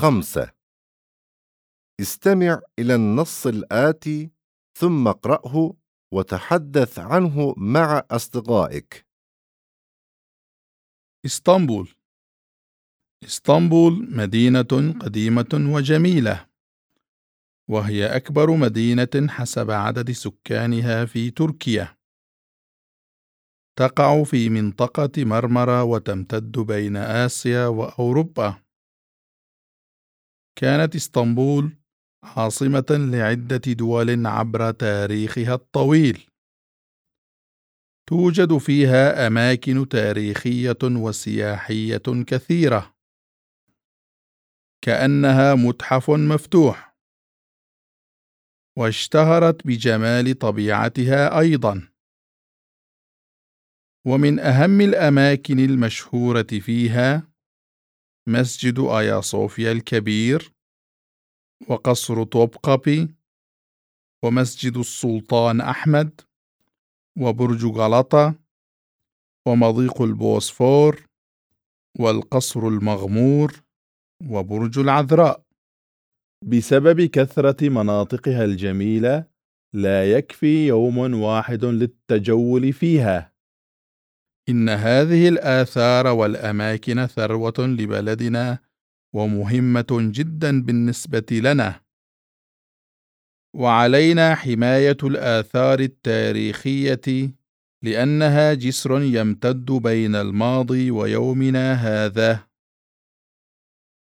خمسة. استمع إلى النص الآتي ثم اقرأه وتحدث عنه مع أصدقائك. إسطنبول. إسطنبول مدينة قديمة وجميلة وهي أكبر مدينة حسب عدد سكانها في تركيا. تقع في منطقة مرمرة وتمتد بين آسيا وأوروبا. كانت إسطنبول عاصمة لعدة دول عبر تاريخها الطويل. توجد فيها أماكن تاريخية وسياحية كثيرة. كأنها متحف مفتوح. واشتهرت بجمال طبيعتها أيضا. ومن أهم الأماكن المشهورة فيها مسجد آيا صوفيا الكبير وقصر طوبقابي ومسجد السلطان أحمد وبرج غلطة ومضيق البوسفور والقصر المغمور وبرج العذراء. بسبب كثرة مناطقها الجميلة لا يكفي يوم واحد للتجول فيها. إن هذه الآثار والأماكن ثروة لبلدنا ومهمة جدا بالنسبة لنا. وعلينا حماية الآثار التاريخية لأنها جسر يمتد بين الماضي ويومنا هذا.